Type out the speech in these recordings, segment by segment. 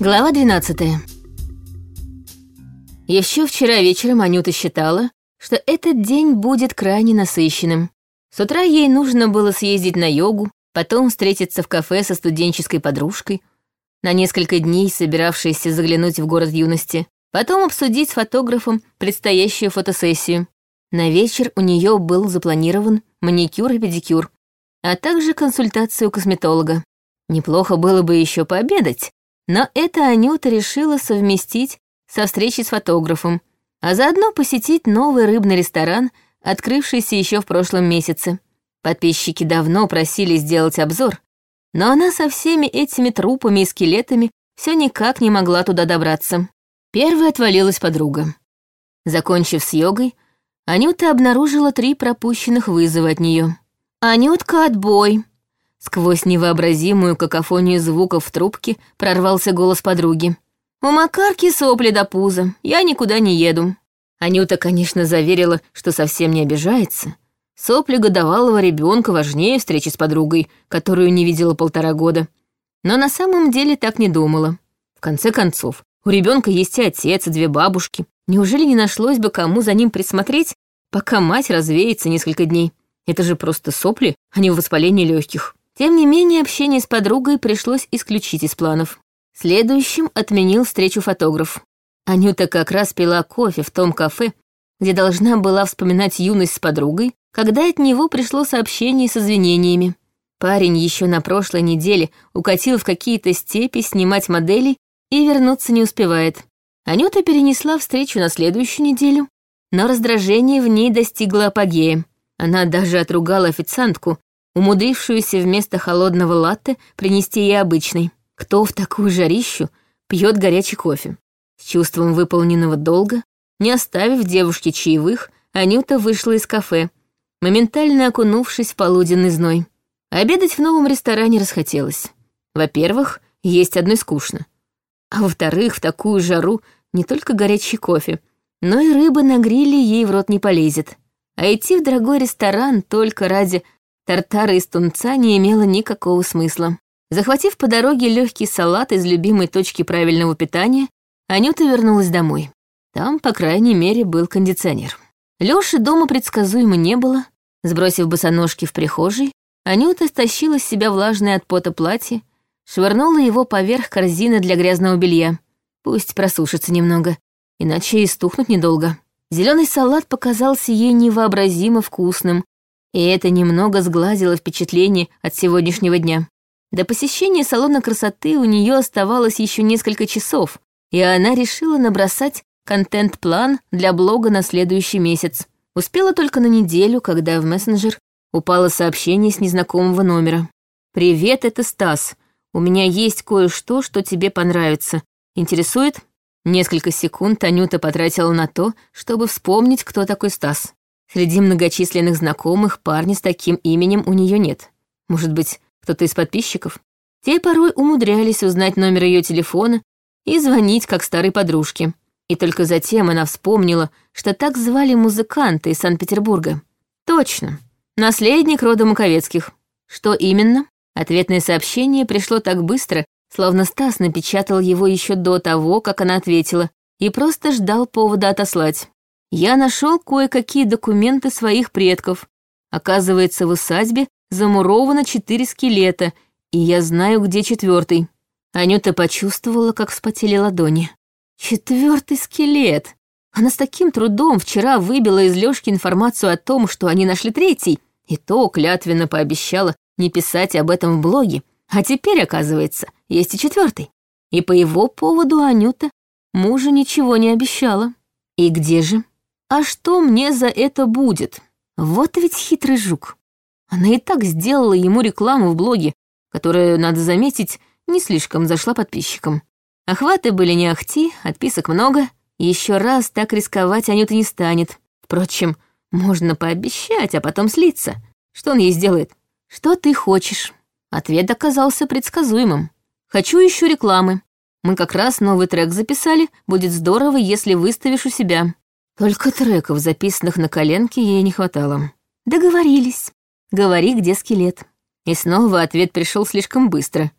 Глава 12. Еще вчера вечером Анюта считала, что этот день будет крайне насыщенным. С утра ей нужно было съездить на йогу, потом встретиться в кафе со студенческой подружкой, на несколько дней собиравшейся заглянуть в город юности, потом обсудить с фотографом предстоящую фотосессию. На вечер у нее был запланирован маникюр и педикюр, а также консультацию косметолога. Неплохо было бы еще пообедать, но это Анюта решила совместить со встречей с фотографом, а заодно посетить новый рыбный ресторан, открывшийся еще в прошлом месяце. Подписчики давно просили сделать обзор, но она со всеми этими трупами и скелетами все никак не могла туда добраться. Первой отвалилась подруга. Закончив с йогой, Анюта обнаружила три пропущенных вызова от нее. «Анютка, отбой!» Сквозь невообразимую какофонию звуков в трубке прорвался голос подруги. «У Макарки сопли до пуза, я никуда не еду». Анюта, конечно, заверила, что совсем не обижается. Сопли годовалого ребенка важнее встречи с подругой, которую не видела полтора года. Но на самом деле так не думала. В конце концов, у ребенка есть и отец, и две бабушки. Неужели не нашлось бы кому за ним присмотреть, пока мать развеется несколько дней? Это же просто сопли, а не воспаление легких. Тем не менее, общение с подругой пришлось исключить из планов. Следующим отменил встречу фотограф. Анюта как раз пила кофе в том кафе, где должна была вспоминать юность с подругой, когда от него пришло сообщение с извинениями. Парень еще на прошлой неделе укатил в какие-то степи снимать моделей и вернуться не успевает. Анюта перенесла встречу на следующую неделю, но раздражение в ней достигло апогея. Она даже отругала официантку, умудрившуюся вместо холодного латте принести ей обычный. Кто в такую жарищу пьет горячий кофе? С чувством выполненного долга, не оставив девушке чаевых, Анюта вышла из кафе, моментально окунувшись в полуденный зной. Обедать в новом ресторане расхотелось. Во-первых, есть одной скучно. А во-вторых, в такую жару не только горячий кофе, но и рыба на гриле ей в рот не полезет. А идти в дорогой ресторан только ради тартара из тунца не имело никакого смысла. Захватив по дороге легкий салат из любимой точки правильного питания, Анюта вернулась домой. Там, по крайней мере, был кондиционер. Лёши дома предсказуемо не было. Сбросив босоножки в прихожей, Анюта стащила с себя влажное от пота платье, швырнула его поверх корзины для грязного белья. Пусть просушится немного, иначе и стухнуть недолго. Зеленый салат показался ей невообразимо вкусным, и это немного сгладило впечатление от сегодняшнего дня. До посещения салона красоты у нее оставалось еще несколько часов, и она решила набросать контент-план для блога на следующий месяц. Успела только на неделю, когда в мессенджер упало сообщение с незнакомого номера. «Привет, это Стас. У меня есть кое-что, что тебе понравится. Интересует?» Несколько секунд Анюта потратила на то, чтобы вспомнить, кто такой Стас. Среди многочисленных знакомых парня с таким именем у нее нет. Может быть, кто-то из подписчиков? Те порой умудрялись узнать номер ее телефона и звонить как старой подружке. И только затем она вспомнила, что так звали музыканта из Санкт-Петербурга. Точно, наследник рода Маковецких. Что именно? Ответное сообщение пришло так быстро, словно Стас напечатал его еще до того, как она ответила, и просто ждал повода отослать я нашел кое-какие документы своих предков. Оказывается, в усадьбе замуровано четыре скелета, и я знаю, где четвертый. Анюта почувствовала, как вспотели ладони. Четвертый скелет. Она с таким трудом вчера выбила из Лёшки информацию о том, что они нашли третий, и то клятвенно пообещала не писать об этом в блоге. А теперь, оказывается, есть и четвертый. И по его поводу Анюта мужу ничего не обещала. И где же? А что мне за это будет? Вот ведь хитрый жук. Она и так сделала ему рекламу в блоге, которая, надо заметить, не слишком зашла подписчикам. Охваты были не ахти, отписок много. Еще раз так рисковать Анюта не станет. Впрочем, можно пообещать, а потом слиться. Что он ей сделает? Что ты хочешь? Ответ оказался предсказуемым. Хочу еще рекламы. Мы как раз новый трек записали, будет здорово, если выставишь у себя. Только треков, записанных на коленке, ей не хватало. Договорились. Говори, где скелет. И снова ответ пришел слишком быстро.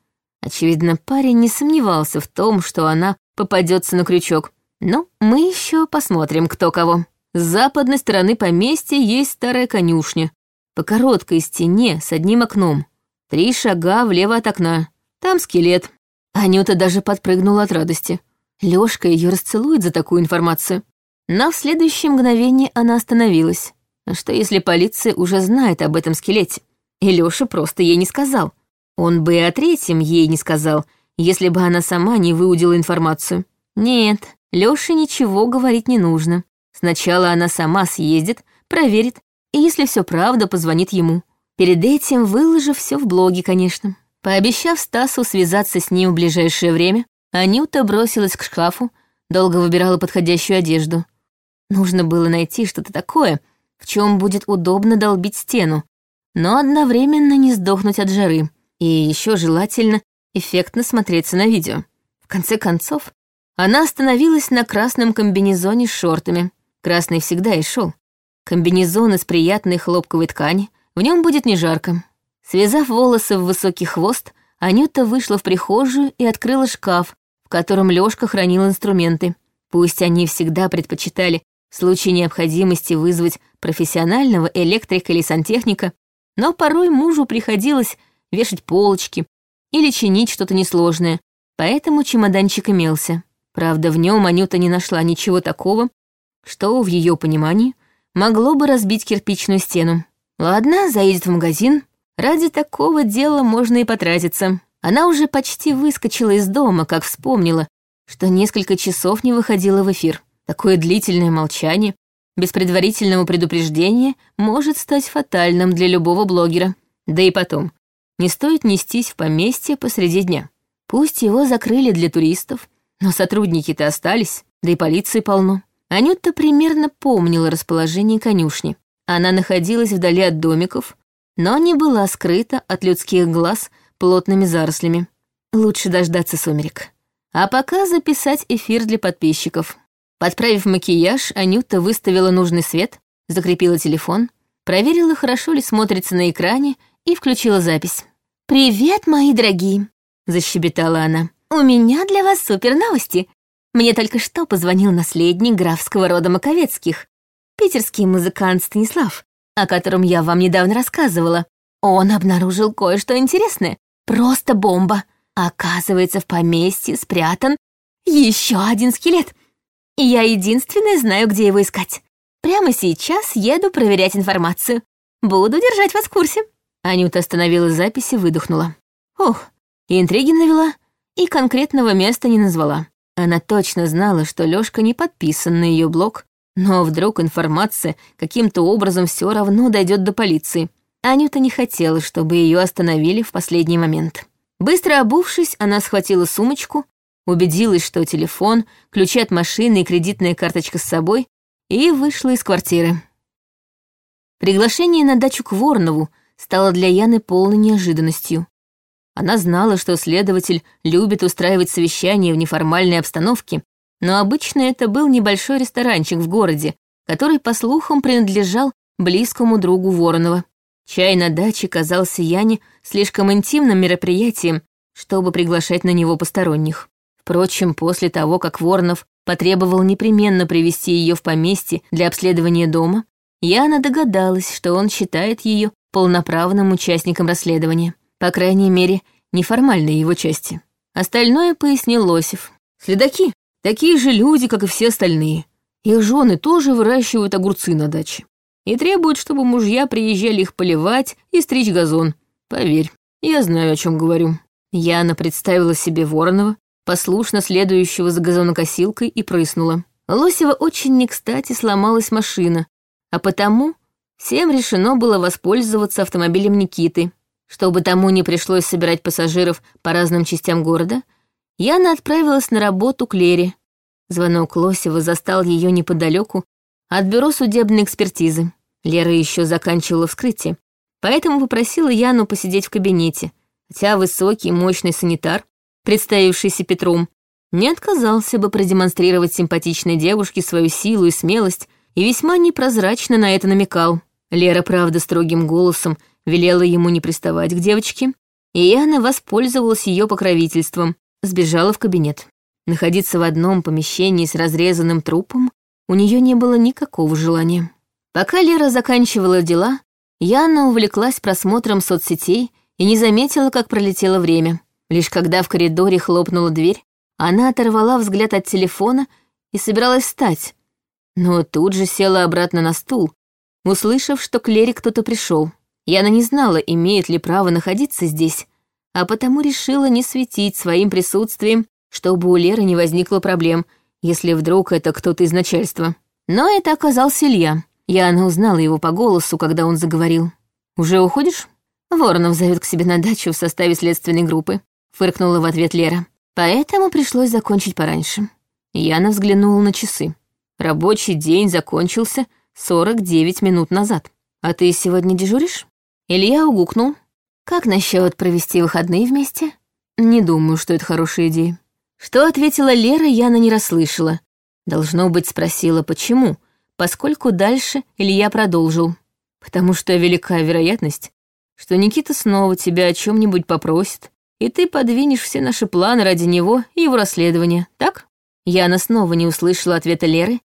Очевидно, парень не сомневался в том, что она попадется на крючок. Но мы еще посмотрим, кто кого. С западной стороны поместья есть старая конюшня. По короткой стене с одним окном. Три шага влево от окна. Там скелет. Анюта даже подпрыгнула от радости. Лёшка ее расцелует за такую информацию. Но в следующее мгновение она остановилась. Что если полиция уже знает об этом скелете? И Лёша просто ей не сказал. Он бы и о третьем ей не сказал, если бы она сама не выудила информацию. Нет, Лёше ничего говорить не нужно. Сначала она сама съездит, проверит, и если все правда, позвонит ему. Перед этим выложив все в блоге, конечно. Пообещав Стасу связаться с ним в ближайшее время, Анюта бросилась к шкафу, долго выбирала подходящую одежду. Нужно было найти что-то такое, в чем будет удобно долбить стену, но одновременно не сдохнуть от жары, и еще желательно эффектно смотреться на видео. В конце концов, она остановилась на красном комбинезоне с шортами. Красный всегда и шел. Комбинезон из приятной хлопковой ткани, в нем будет не жарко. Связав волосы в высокий хвост, Анюта вышла в прихожую и открыла шкаф, в котором Лёшка хранил инструменты. Пусть они всегда предпочитали в случае необходимости вызвать профессионального электрика или сантехника, но порой мужу приходилось вешать полочки или чинить что-то несложное, поэтому чемоданчик имелся. Правда, в нем Анюта не нашла ничего такого, что, в ее понимании, могло бы разбить кирпичную стену. Ладно, заедет в магазин. Ради такого дела можно и потратиться. Она уже почти выскочила из дома, как вспомнила, что несколько часов не выходила в эфир. Такое длительное молчание, без предварительного предупреждения, может стать фатальным для любого блогера. Да и потом, не стоит нестись в поместье посреди дня. Пусть его закрыли для туристов, но сотрудники-то остались, да и полиции полно. Анюта примерно помнила расположение конюшни. Она находилась вдали от домиков, но не была скрыта от людских глаз плотными зарослями. Лучше дождаться сумерек. А пока записать эфир для подписчиков. Подправив макияж, Анюта выставила нужный свет, закрепила телефон, проверила, хорошо ли смотрится на экране и включила запись. «Привет, мои дорогие!» — защебетала она. «У меня для вас супер новости. Мне только что позвонил наследник графского рода Маковецких, питерский музыкант Станислав, о котором я вам недавно рассказывала. Он обнаружил кое-что интересное. Просто бомба. Оказывается, в поместье спрятан еще один скелет. И я единственная знаю, где его искать. Прямо сейчас еду проверять информацию. Буду держать вас в курсе». Анюта остановила запись и выдохнула. Ох, интриги навела, и конкретного места не назвала. Она точно знала, что Лёшка не подписан на её блог, но вдруг информация каким-то образом всё равно дойдёт до полиции. Анюта не хотела, чтобы её остановили в последний момент. Быстро обувшись, она схватила сумочку, убедилась, что телефон, ключи от машины и кредитная карточка с собой, и вышла из квартиры. Приглашение на дачу к Воронову стало для Яны полной неожиданностью. Она знала, что следователь любит устраивать совещания в неформальной обстановке, но обычно это был небольшой ресторанчик в городе, который, по слухам, принадлежал близкому другу Воронова. Чай на даче казался Яне слишком интимным мероприятием, чтобы приглашать на него посторонних. Впрочем, после того, как Воронов потребовал непременно привести ее в поместье для обследования дома, Яна догадалась, что он считает ее полноправным участником расследования. По крайней мере, неформальной его части. Остальное пояснил Лосев. Следаки — такие же люди, как и все остальные. Их жены тоже выращивают огурцы на даче. И требуют, чтобы мужья приезжали их поливать и стричь газон. Поверь, я знаю, о чем говорю. Яна представила себе Воронова, послушно следующего за газонокосилкой, и прыснула. Лосева очень не кстати сломалась машина, а потому всем решено было воспользоваться автомобилем Никиты, чтобы тому не пришлось собирать пассажиров по разным частям города, Яна отправилась на работу к Лере. Звонок Лосева застал ее неподалеку от бюро судебной экспертизы. Лера еще заканчивала вскрытие, поэтому попросила Яну посидеть в кабинете, хотя высокий, мощный санитар, представившийся Петром, не отказался бы продемонстрировать симпатичной девушке свою силу и смелость и весьма непрозрачно на это намекал. Лера, правда, строгим голосом велела ему не приставать к девочке, И Яна воспользовалась ее покровительством, сбежала в кабинет. Находиться в одном помещении с разрезанным трупом у нее не было никакого желания. Пока Лера заканчивала дела, Яна увлеклась просмотром соцсетей и не заметила, как пролетело время. Лишь когда в коридоре хлопнула дверь, она оторвала взгляд от телефона и собиралась встать, но тут же села обратно на стул, услышав, что к Лере кто-то пришел. Яна не знала, имеет ли право находиться здесь, а потому решила не светить своим присутствием, чтобы у Леры не возникло проблем, если вдруг это кто-то из начальства. Но это оказался Илья. Яна узнала его по голосу, когда он заговорил. «Уже уходишь?» «Воронов зовет к себе на дачу в составе следственной группы», — фыркнула в ответ Лера. «Поэтому пришлось закончить пораньше». Яна взглянула на часы. Рабочий день закончился 49 минут назад. А ты сегодня дежуришь? Илья угукнул. Как насчет провести выходные вместе? Не думаю, что это хорошая идея. Что ответила Лера, Яна не расслышала. Должно быть, спросила, почему, поскольку дальше Илья продолжил. Потому что велика вероятность, что Никита снова тебя о чем-нибудь попросит, и ты подвинешь все наши планы ради него и его расследования, так? Яна снова не услышала ответа Леры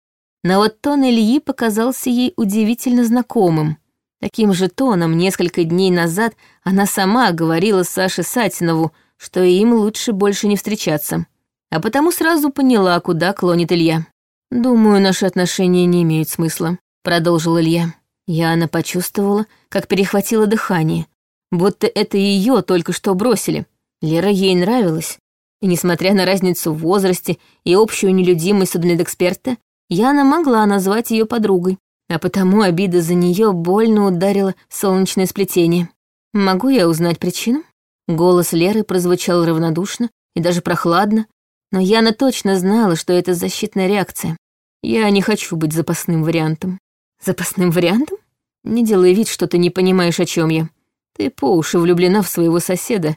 но вот тон Ильи показался ей удивительно знакомым. Таким же тоном несколько дней назад она сама говорила Саше Сатинову, что им лучше больше не встречаться. А потому сразу поняла, куда клонит Илья. «Думаю, наши отношения не имеют смысла», — продолжил Илья. Яна почувствовала, как перехватило дыхание, будто это ее только что бросили. Лера ей нравилась, и, несмотря на разницу в возрасте и общую нелюдимость судмедэксперта, Яна могла назвать ее подругой, а потому обида за нее больно ударила солнечное сплетение. «Могу я узнать причину?» Голос Леры прозвучал равнодушно и даже прохладно, но Яна точно знала, что это защитная реакция. «Я не хочу быть запасным вариантом». «Запасным вариантом? Не делай вид, что ты не понимаешь, о чем я. Ты по уши влюблена в своего соседа,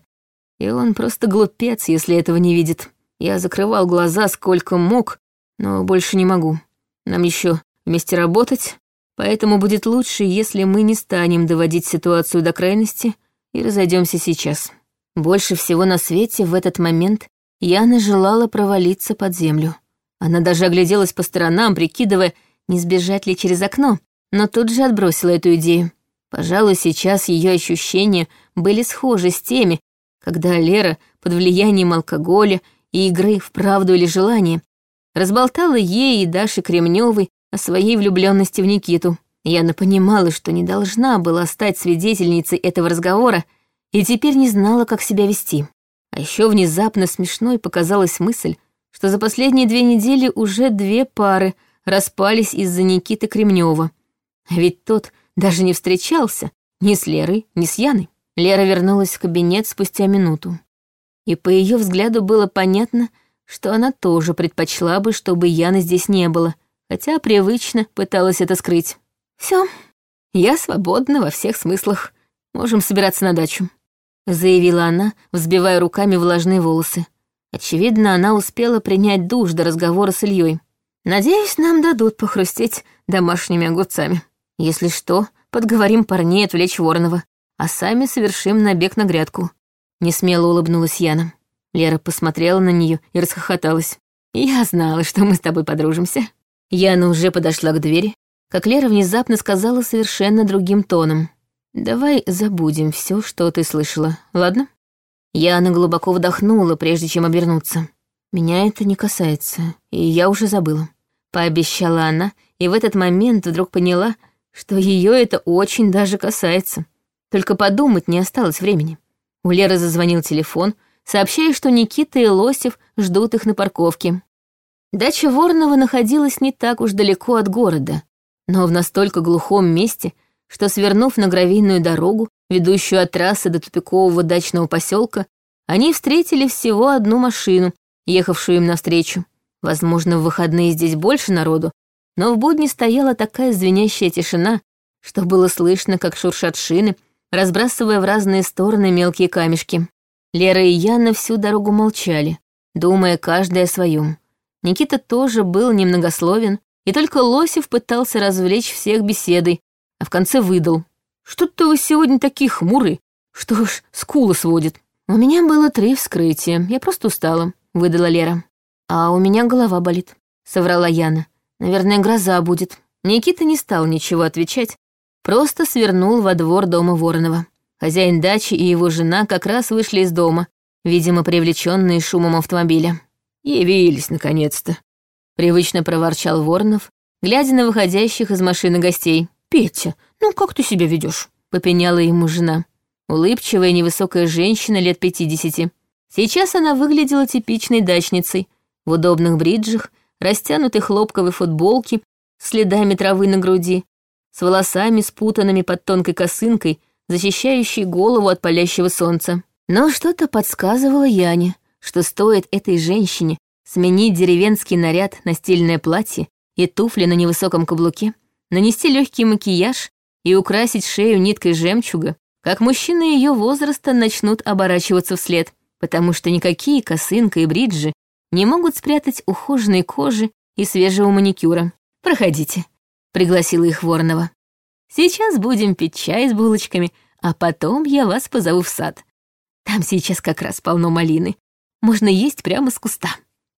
и он просто глупец, если этого не видит. Я закрывал глаза сколько мог, но больше не могу. Нам еще вместе работать, поэтому будет лучше, если мы не станем доводить ситуацию до крайности и разойдемся сейчас. Больше всего на свете в этот момент Яна желала провалиться под землю. Она даже огляделась по сторонам, прикидывая, не сбежать ли через окно, но тут же отбросила эту идею. Пожалуй, сейчас ее ощущения были схожи с теми, когда Лера под влиянием алкоголя и игры в правду или желание разболтала ей и Даше Кремневой о своей влюбленности в Никиту. Яна понимала, что не должна была стать свидетельницей этого разговора, и теперь не знала, как себя вести. А еще внезапно смешной показалась мысль, что за последние две недели уже две пары распались из-за Никиты Кремнева. А ведь тот даже не встречался ни с Лерой, ни с Яной. Лера вернулась в кабинет спустя минуту. И по ее взгляду было понятно, что она тоже предпочла бы, чтобы Яны здесь не было, хотя привычно пыталась это скрыть. Все, я свободна во всех смыслах. Можем собираться на дачу», — заявила она, взбивая руками влажные волосы. Очевидно, она успела принять душ до разговора с Ильей. «Надеюсь, нам дадут похрустеть домашними огурцами. Если что, подговорим парней отвлечь Воронова, а сами совершим набег на грядку». Несмело улыбнулась Яна. Лера посмотрела на нее и расхохоталась. «Я знала, что мы с тобой подружимся». Яна уже подошла к двери, как Лера внезапно сказала совершенно другим тоном. «Давай забудем все, что ты слышала, ладно?» Яна глубоко вдохнула, прежде чем обернуться. «Меня это не касается, и я уже забыла», — пообещала она, и в этот момент вдруг поняла, что ее это очень даже касается. Только подумать не осталось времени. У Леры зазвонил телефон — сообщая, что Никита и Лосев ждут их на парковке. Дача Воронова находилась не так уж далеко от города, но в настолько глухом месте, что, свернув на гравийную дорогу, ведущую от трассы до тупикового дачного поселка, они встретили всего одну машину, ехавшую им навстречу. Возможно, в выходные здесь больше народу, но в будни стояла такая звенящая тишина, что было слышно, как шуршат шины, разбрасывая в разные стороны мелкие камешки. Лера и Яна всю дорогу молчали, думая каждый о своем. Никита тоже был немногословен, и только Лосев пытался развлечь всех беседой, а в конце выдал. «Что-то вы сегодня такие хмурые. Что ж, скулы сводит. У меня было три вскрытия, я просто устала, выдала Лера. А у меня голова болит, соврала Яна. Наверное, гроза будет. Никита не стал ничего отвечать, просто свернул во двор дома Воронова. Хозяин дачи и его жена как раз вышли из дома, видимо, привлеченные шумом автомобиля. «Явились, наконец-то», — привычно проворчал Воронов, глядя на выходящих из машины гостей. «Петя, ну как ты себя ведешь? попеняла ему жена. Улыбчивая невысокая женщина лет пятидесяти. Сейчас она выглядела типичной дачницей, в удобных бриджах, растянутой хлопковой футболке, следами травы на груди, с волосами, спутанными под тонкой косынкой, защищающей голову от палящего солнца. Но что-то подсказывало Яне, что стоит этой женщине сменить деревенский наряд на стильное платье и туфли на невысоком каблуке, нанести легкий макияж и украсить шею ниткой жемчуга, как мужчины ее возраста начнут оборачиваться вслед, потому что никакие косынка и бриджи не могут спрятать ухоженной кожи и свежего маникюра. «Проходите», — пригласила их Воронова. «Сейчас будем пить чай с булочками, а потом я вас позову в сад. Там сейчас как раз полно малины. Можно есть прямо с куста».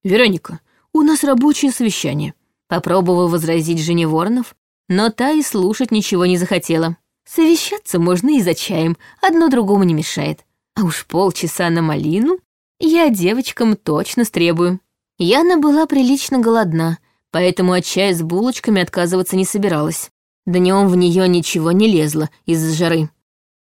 «Вероника, у нас рабочее совещание», — попробовал возразить жене Воронов, но та и слушать ничего не захотела. Совещаться можно и за чаем, одно другому не мешает. А уж полчаса на малину я девочкам точно стребую. Яна была прилично голодна, поэтому от чая с булочками отказываться не собиралась. Днем в нее ничего не лезло из-за жары.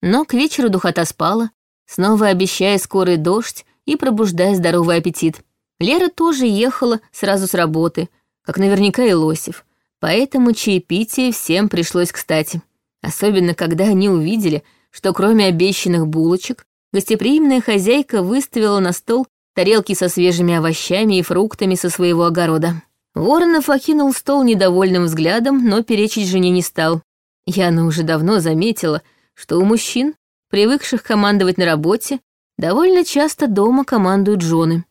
Но к вечеру духота спала, снова обещая скорый дождь и пробуждая здоровый аппетит. Лера тоже ехала сразу с работы, как наверняка и Лосев, поэтому чаепитие всем пришлось кстати. Особенно, когда они увидели, что кроме обещанных булочек гостеприимная хозяйка выставила на стол тарелки со свежими овощами и фруктами со своего огорода. Воронов окинул стол недовольным взглядом, но перечить жене не стал. Яна уже давно заметила, что у мужчин, привыкших командовать на работе, довольно часто дома командуют жены.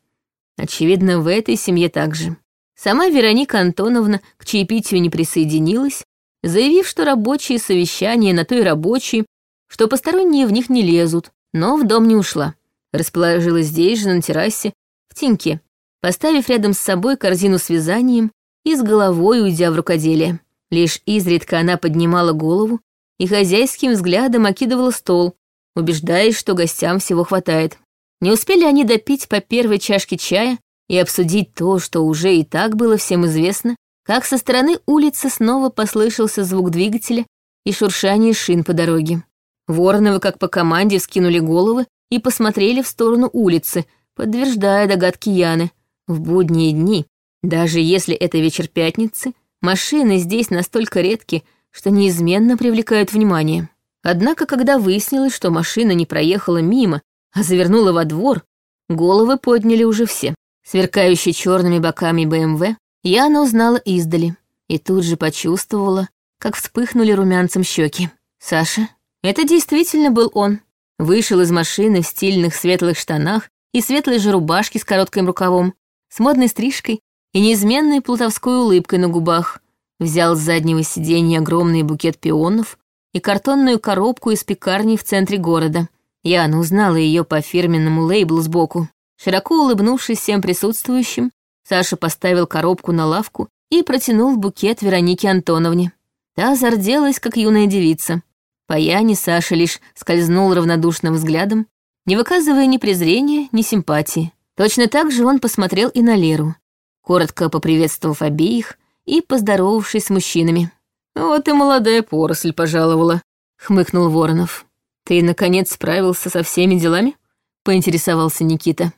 Очевидно, в этой семье также. Сама Вероника Антоновна к чаепитию не присоединилась, заявив, что рабочие совещания на то и рабочие, что посторонние в них не лезут, но в дом не ушла. Расположилась здесь же, на террасе, в теньке, поставив рядом с собой корзину с вязанием и с головой уйдя в рукоделие. Лишь изредка она поднимала голову и хозяйским взглядом окидывала стол, убеждаясь, что гостям всего хватает. Не успели они допить по первой чашке чая и обсудить то, что уже и так было всем известно, как со стороны улицы снова послышался звук двигателя и шуршание шин по дороге. Вороновы, как по команде, вскинули головы и посмотрели в сторону улицы, подтверждая догадки Яны. В будние дни, даже если это вечер пятницы, машины здесь настолько редки, что неизменно привлекают внимание. Однако, когда выяснилось, что машина не проехала мимо, а завернула во двор, головы подняли уже все. Сверкающий черными боками БМВ, Яна узнала издали и тут же почувствовала, как вспыхнули румянцем щеки. Саша это действительно был он. Вышел из машины в стильных светлых штанах и светлой же рубашке с коротким рукавом, с модной стрижкой и неизменной плутовской улыбкой на губах. Взял с заднего сиденья огромный букет пионов и картонную коробку из пекарни в центре города. Яна узнала ее по фирменному лейблу сбоку. Широко улыбнувшись всем присутствующим, Саша поставил коробку на лавку и протянул букет Веронике Антоновне. Та зарделась, как юная девица. По Яне Саша лишь скользнул равнодушным взглядом, не выказывая ни презрения, ни симпатии. Точно так же он посмотрел и на Леру, коротко поприветствовав обеих и поздоровавшись с мужчинами. «Вот и молодая поросль пожаловала», — хмыкнул Воронов. «Ты, наконец, справился со всеми делами?» — поинтересовался Никита.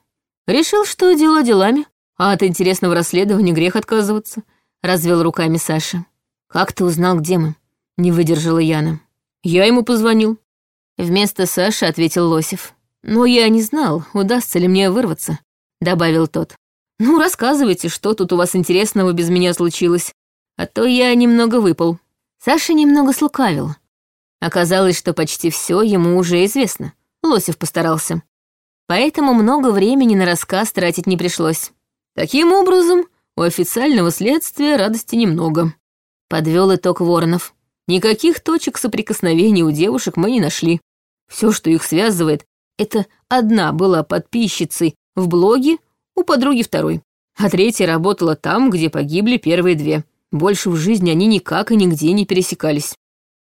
«Решил, что дело делами, а от интересного расследования грех отказываться», — развел руками Саша. «Как ты узнал, где мы?» — не выдержала Яна. Я ему позвонил. Вместо Саши ответил Лосев. Но я не знал, удастся ли мне вырваться, добавил тот. Ну, рассказывайте, что тут у вас интересного без меня случилось, а то я немного выпал. Саша немного слукавил. Оказалось, что почти все ему уже известно. Лосев постарался. Поэтому много времени на рассказ тратить не пришлось. Таким образом, у официального следствия радости немного. Подвел итог Воронов. Никаких точек соприкосновения у девушек мы не нашли. Все, что их связывает, это одна была подписчицей в блоге, у подруги второй, а третья работала там, где погибли первые две. Больше в жизни они никак и нигде не пересекались.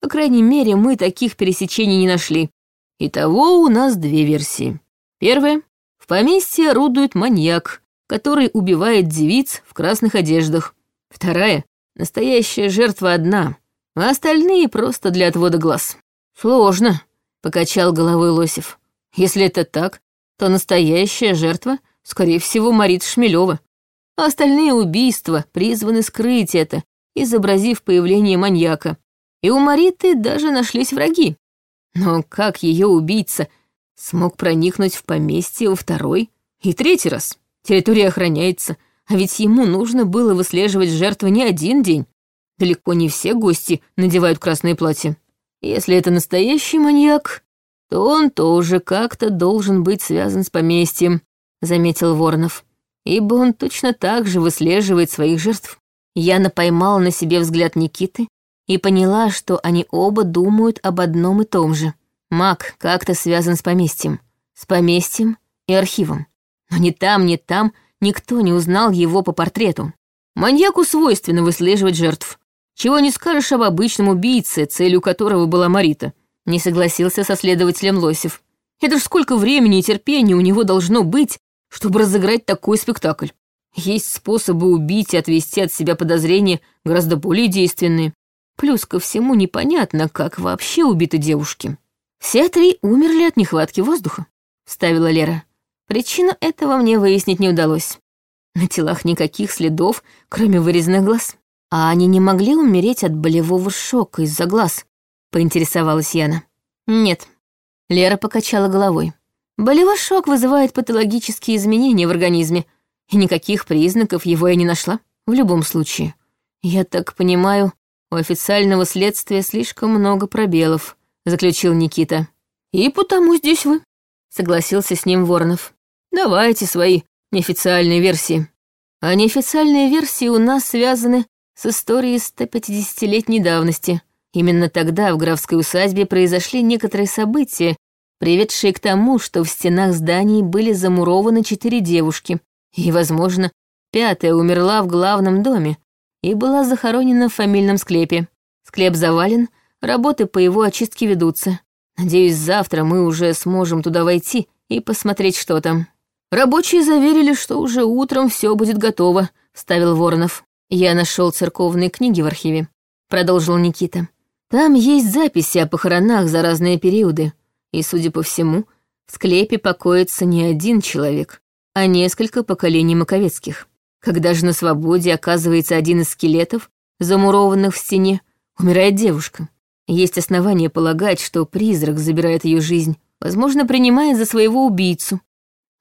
По крайней мере, мы таких пересечений не нашли. Итого у нас две версии. Первая. В поместье орудует маньяк, который убивает девиц в красных одеждах. Вторая. Настоящая жертва одна, а остальные просто для отвода глаз. Сложно, покачал головой Лосев. Если это так, то настоящая жертва, скорее всего, Марит Шмелева. А остальные убийства призваны скрыть это, изобразив появление маньяка. И у Мариты даже нашлись враги. Но как ее убийца смог проникнуть в поместье во второй и третий раз? Территория охраняется, а ведь ему нужно было выслеживать жертвы не один день. Далеко не все гости надевают красные платья. Если это настоящий маньяк, то он тоже как-то должен быть связан с поместьем, заметил Воронов. Ибо он точно так же выслеживает своих жертв. Яна поймала на себе взгляд Никиты и поняла, что они оба думают об одном и том же. Маг как-то связан с поместьем. С поместьем и архивом. Но ни там, ни там никто не узнал его по портрету. Маньяку свойственно выслеживать жертв. Чего не скажешь об обычном убийце, целью которого была Марита. Не согласился со следователем Лосев. Это ж сколько времени и терпения у него должно быть, чтобы разыграть такой спектакль. Есть способы убить и отвести от себя подозрения гораздо более действенные. Плюс ко всему непонятно, как вообще убиты девушки. Все три умерли от нехватки воздуха, вставила Лера. Причину этого мне выяснить не удалось. На телах никаких следов, кроме вырезанных глаз. А они не могли умереть от болевого шока из-за глаз, поинтересовалась Яна. Нет. Лера покачала головой. Болевой шок вызывает патологические изменения в организме, и никаких признаков его я не нашла. В любом случае. Я так понимаю, у официального следствия слишком много пробелов, заключил Никита. И потому здесь вы, согласился с ним Воронов. Давайте свои неофициальные версии. А неофициальные версии у нас связаны с историей 150-летней давности. Именно тогда в графской усадьбе произошли некоторые события, приведшие к тому, что в стенах зданий были замурованы четыре девушки, и, возможно, пятая умерла в главном доме и была захоронена в фамильном склепе. Склеп завален, работы по его очистке ведутся. Надеюсь, завтра мы уже сможем туда войти и посмотреть, что там. Рабочие заверили, что уже утром все будет готово, вставил Воронов. «Я нашел церковные книги в архиве», — продолжил Никита. «Там есть записи о похоронах за разные периоды, и, судя по всему, в склепе покоится не один человек, а несколько поколений маковецких. Когда же на свободе оказывается один из скелетов, замурованных в стене, умирает девушка. Есть основания полагать, что призрак забирает ее жизнь, возможно, принимает за своего убийцу,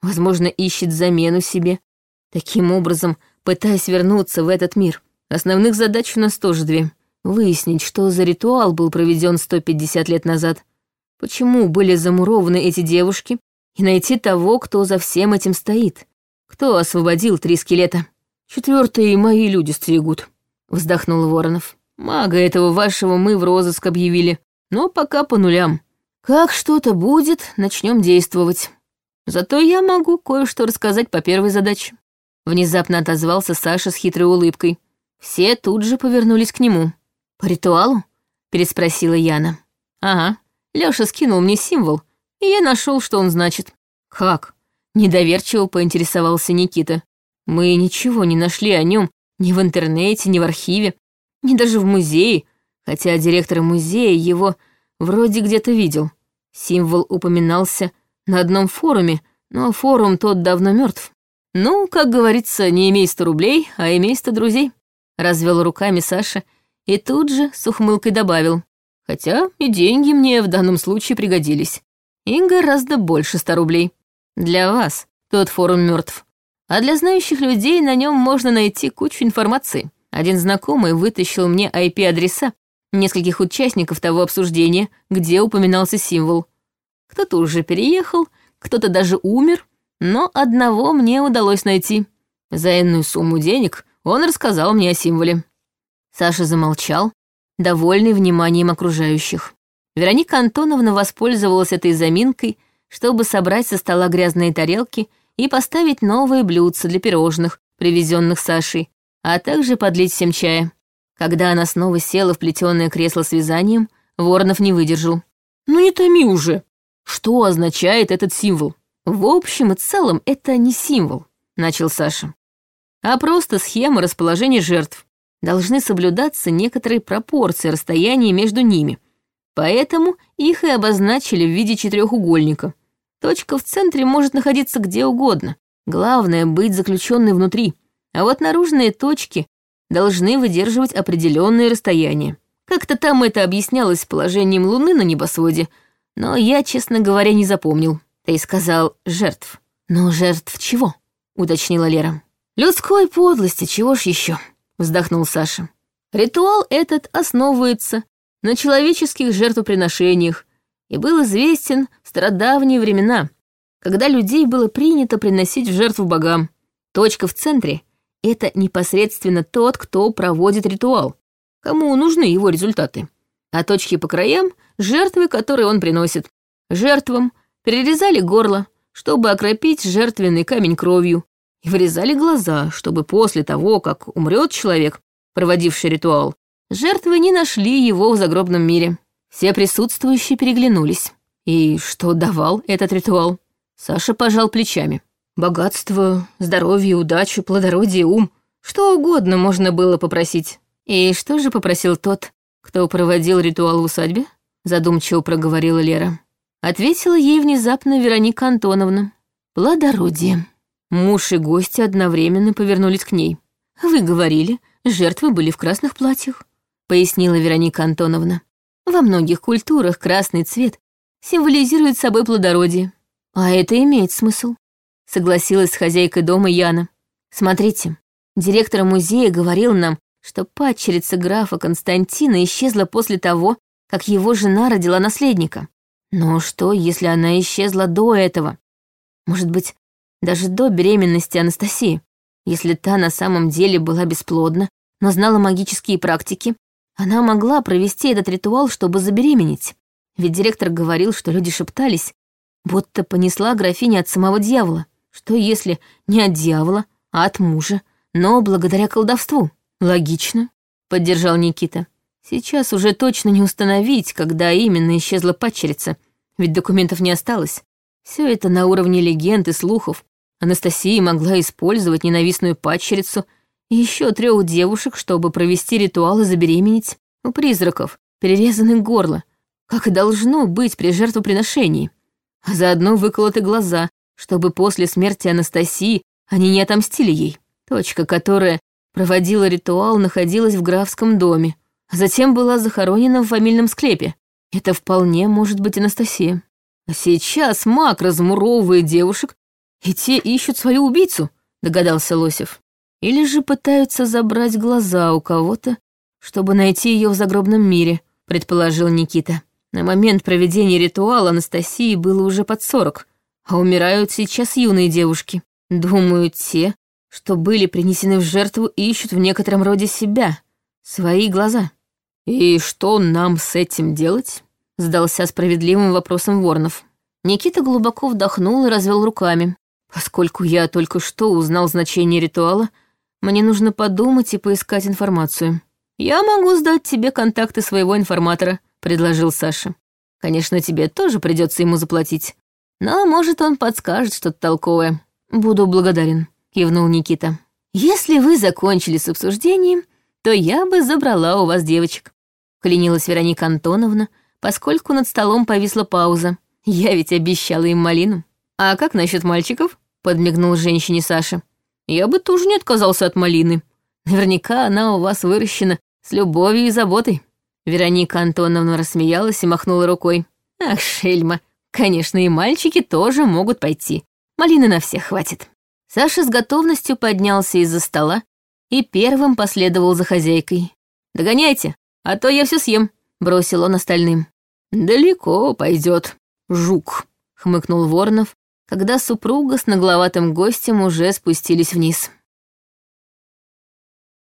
возможно, ищет замену себе. Таким образом, пытаясь вернуться в этот мир. Основных задач у нас тоже две. Выяснить, что за ритуал был проведен 150 лет назад, почему были замурованы эти девушки, и найти того, кто за всем этим стоит, кто освободил три скелета. Четвертые мои люди стригут, вздохнул Воронов. Мага этого вашего мы в розыск объявили, но пока по нулям. Как что-то будет, начнем действовать. Зато я могу кое-что рассказать по первой задаче. Внезапно отозвался Саша с хитрой улыбкой. Все тут же повернулись к нему. «По ритуалу?» — переспросила Яна. «Ага. Лёша скинул мне символ, и я нашел, что он значит». «Как?» — недоверчиво поинтересовался Никита. «Мы ничего не нашли о нем ни в интернете, ни в архиве, ни даже в музее, хотя директор музея его вроде где-то видел. Символ упоминался на одном форуме, но форум тот давно мертв. «Ну, как говорится, не имей сто рублей, а имей сто друзей», — развел руками Саша и тут же с ухмылкой добавил. «Хотя и деньги мне в данном случае пригодились. И гораздо больше ста рублей. Для вас тот форум мертв. А для знающих людей на нем можно найти кучу информации. Один знакомый вытащил мне IP-адреса нескольких участников того обсуждения, где упоминался символ. Кто-то уже переехал, кто-то даже умер, но одного мне удалось найти. За иную сумму денег он рассказал мне о символе. Саша замолчал, довольный вниманием окружающих. Вероника Антоновна воспользовалась этой заминкой, чтобы собрать со стола грязные тарелки и поставить новые блюдца для пирожных, привезенных Сашей, а также подлить всем чая. Когда она снова села в плетеное кресло с вязанием, Воронов не выдержал. «Ну не томи уже! Что означает этот символ?» «В общем и целом это не символ», — начал Саша, «а просто схема расположения жертв. Должны соблюдаться некоторые пропорции расстояния между ними. Поэтому их и обозначили в виде четырехугольника. Точка в центре может находиться где угодно. Главное — быть заключенной внутри. А вот наружные точки должны выдерживать определенные расстояния. Как-то там это объяснялось положением Луны на небосводе, но я, честно говоря, не запомнил. Ты сказал «жертв». «Но жертв чего?» — уточнила Лера. «Людской подлости, чего ж еще? Вздохнул Саша. «Ритуал этот основывается на человеческих жертвоприношениях и был известен в стародавние времена, когда людей было принято приносить в жертву богам. Точка в центре — это непосредственно тот, кто проводит ритуал, кому нужны его результаты. А точки по краям — жертвы, которые он приносит. Жертвам перерезали горло, чтобы окропить жертвенный камень кровью, и вырезали глаза, чтобы после того, как умрет человек, проводивший ритуал, жертвы не нашли его в загробном мире. Все присутствующие переглянулись. И что давал этот ритуал? Саша пожал плечами. Богатство, здоровье, удачу, плодородие, ум. Что угодно можно было попросить. И что же попросил тот, кто проводил ритуал в усадьбе? Задумчиво проговорила Лера. Ответила ей внезапно Вероника Антоновна. Плодородие. Муж и гости одновременно повернулись к ней. «Вы говорили, жертвы были в красных платьях», — пояснила Вероника Антоновна. «Во многих культурах красный цвет символизирует собой плодородие. А это имеет смысл», — согласилась с хозяйкой дома Яна. «Смотрите, директор музея говорил нам, что падчерица графа Константина исчезла после того, как его жена родила наследника. Но что, если она исчезла до этого? Может быть, даже до беременности Анастасии? Если та на самом деле была бесплодна, но знала магические практики, она могла провести этот ритуал, чтобы забеременеть. Ведь директор говорил, что люди шептались, будто понесла графиня от самого дьявола. Что если не от дьявола, а от мужа, но благодаря колдовству? Логично, поддержал Никита. Сейчас уже точно не установить, когда именно исчезла падчерица, ведь документов не осталось. Все это на уровне легенд и слухов. Анастасия могла использовать ненавистную падчерицу и еще трех девушек, чтобы провести ритуал и забеременеть. У призраков перерезаны горло, как и должно быть при жертвоприношении. А заодно выколоты глаза, чтобы после смерти Анастасии они не отомстили ей. Точка, которая проводила ритуал, находилась в графском доме а затем была захоронена в фамильном склепе. Это вполне может быть Анастасия. А сейчас маг размуровывает девушек, и те ищут свою убийцу, догадался Лосев. Или же пытаются забрать глаза у кого-то, чтобы найти ее в загробном мире, предположил Никита. На момент проведения ритуала Анастасии было уже под сорок, а умирают сейчас юные девушки. Думаю, те, что были принесены в жертву, ищут в некотором роде себя, свои глаза. «И что нам с этим делать?» — сдался справедливым вопросом Воронов. Никита глубоко вдохнул и развел руками. «Поскольку я только что узнал значение ритуала, мне нужно подумать и поискать информацию. Я могу сдать тебе контакты своего информатора», — предложил Саша. «Конечно, тебе тоже придется ему заплатить. Но, может, он подскажет что-то толковое. Буду благодарен», — кивнул Никита. «Если вы закончили с обсуждением, то я бы забрала у вас девочек», — клянилась Вероника Антоновна, поскольку над столом повисла пауза. «Я ведь обещала им малину». «А как насчет мальчиков?» — подмигнул женщине Саша. «Я бы тоже не отказался от малины. Наверняка она у вас выращена с любовью и заботой». Вероника Антоновна рассмеялась и махнула рукой. «Ах, шельма, конечно, и мальчики тоже могут пойти. Малины на всех хватит». Саша с готовностью поднялся из-за стола и первым последовал за хозяйкой. «Догоняйте, а то я все съем», — бросил он остальным. «Далеко пойдет, жук», — хмыкнул Воронов, когда супруга с нагловатым гостем уже спустились вниз.